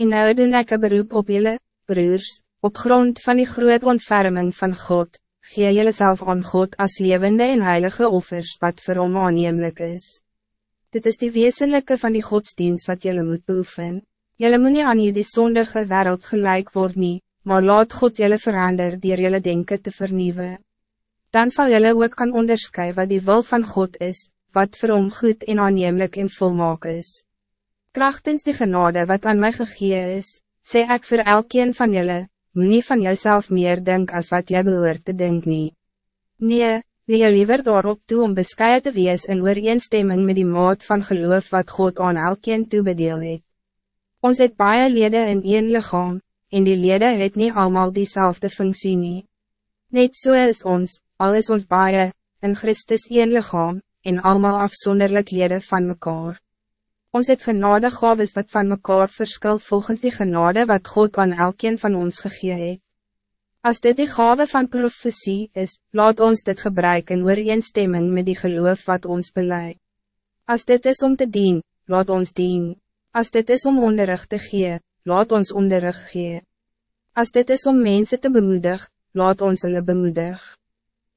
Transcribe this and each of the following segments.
En nou doen ek een beroep op jullie, broers, op grond van die groot ontferming van God, gee jullie zelf aan God als levende en heilige offers wat vir hom aanneemlik is. Dit is die wezenlijke van die godsdienst wat jullie moet beoefen. Jullie moet nie aan die zondige wereld gelijk worden, nie, maar laat God jullie verander dier jullie denken te vernieuwen. Dan zal jullie ook kan onderscheiden wat die wil van God is, wat vir hom goed en aanneemlik en volmaak is. Krachtens die genade wat aan mij gegee is, sê ek vir elkeen van jullie, moet nie van jouzelf meer denk als wat jy behoort te denk nie. Nee, wie jy liever daarop toe om bescheiden te wees in ooreenstemming met die maat van geloof wat God aan elkeen toebedeel het. Ons het baie lede in een lichaam, en die lede het niet allemaal diezelfde functie nie. Net so is ons, al is ons baie, in Christus een lichaam, en allemaal afzonderlijk lede van mekaar. Ons het genade gaves wat van mekaar verskil volgens die genade wat God aan elkeen van ons gegee het. As dit die gave van profetie is, laat ons dit gebruiken in ooreenstemming met die geloof wat ons beleid. As dit is om te dien, laat ons dien. As dit is om onderrig te gee, laat ons onderrig gee. As dit is om mensen te bemoedig, laat ons hulle bemoedig.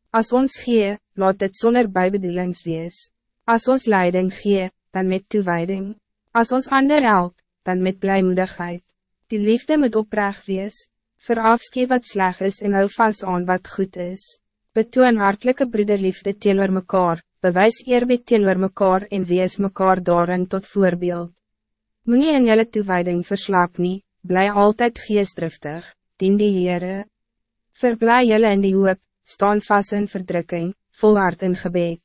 As ons gee, laat dit zonder bijbedoelings wees. As ons leiding gee, dan met toewijding. Als ons ander help, dan met blijmoedigheid. Die liefde moet oprecht wees, verafskie wat sleg is en hou vast aan wat goed is. Betoon hartelijke broederliefde teenoor mekaar, bewys eerbied teenoor mekaar en wees mekaar daarin tot voorbeeld. Moenie in jelle toewijding verslaap nie, bly altijd geestdriftig, dien die Heere. Verblij jelle in die hoop, staan vast in verdrukking, volhard in gebed.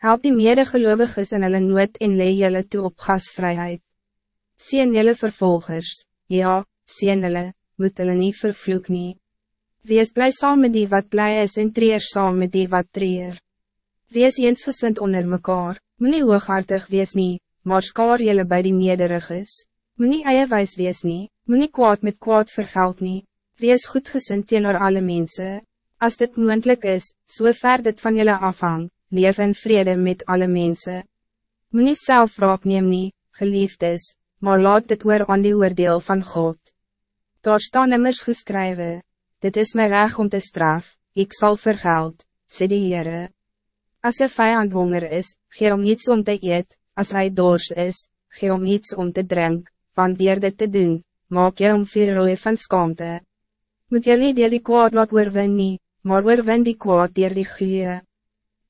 Help die medegeloviges in hulle nood en lee julle toe op gasvrijheid. Sien julle vervolgers, ja, sien hulle, moet hulle nie vervloek nie. Wees blij saam met die wat blij is en treer saam met die wat treer. Wees eensgesind onder mekaar, moet nie hooghartig wees nie, maar skaar julle by die nederiges. Moet nie eie wijs wees nie, moet nie kwaad met kwaad vergeld nie. Wees goedgesind teenoor alle mensen. Als dit moendlik is, so ver dit van jullie afhangt leef in vrede met alle mensen. Moet niet zelf raak neem nie, geliefdes, maar laat dit oor aan die oordeel van God. Daar staan immers geskrywe, dit is mijn reg om te straf, ik zal vergeld, sê die Heere. As je vijand honger is, gee om iets om te eet, als hij doors is, gee om iets om te drink, want dier dit te doen, maak je om vier rooi van skaamte. Moet jy nie die kwaad laat oorwin nie, maar oorwin die kwaad dier die goeie.